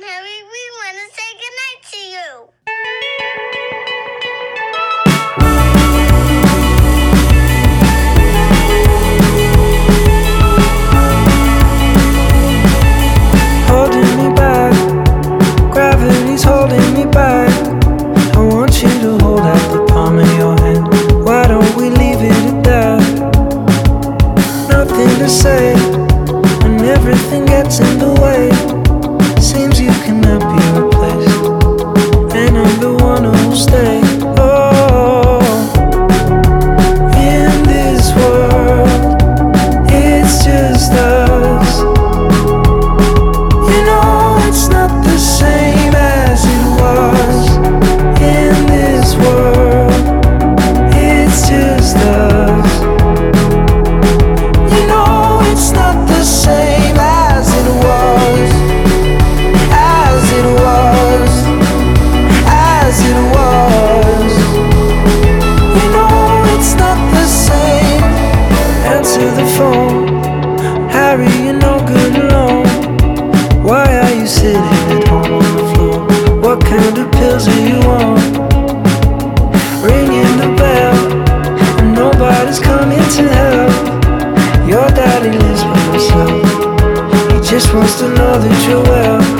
and Harry, we want to say goodnight to you. Holding me back, gravity's holding me back. I want you to hold out the palm of your hand. Why don't we leave it at that? Nothing to say, and everything gets in the way. supposed to know that you're well.